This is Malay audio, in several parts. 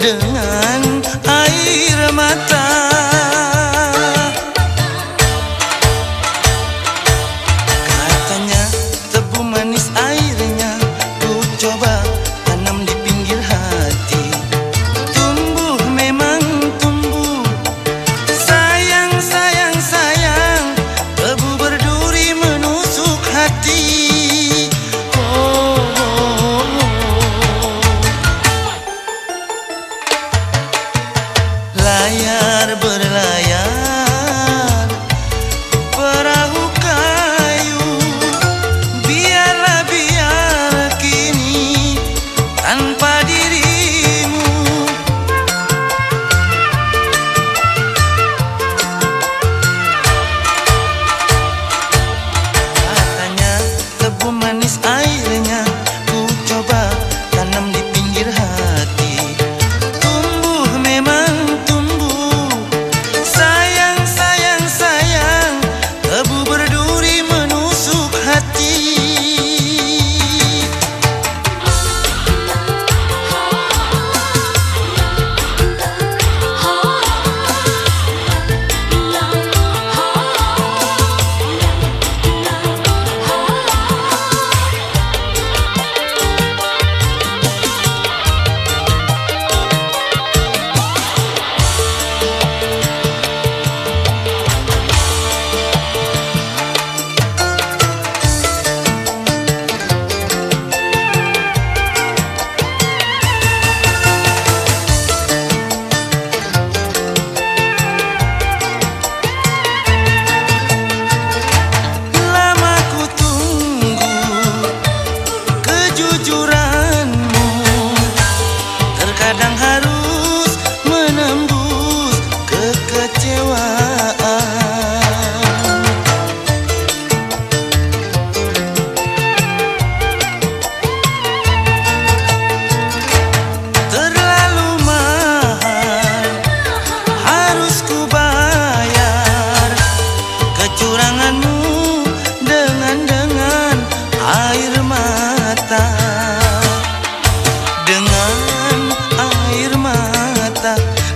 dengan air mata.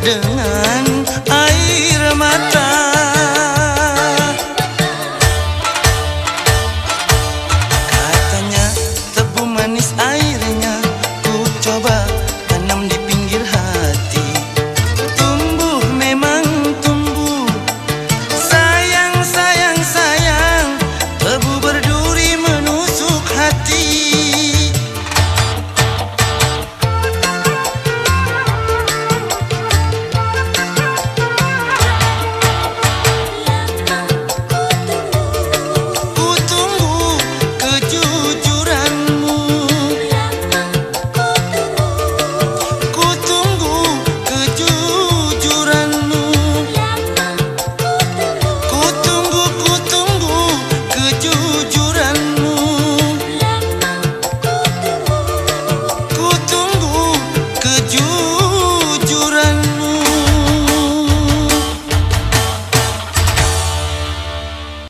do.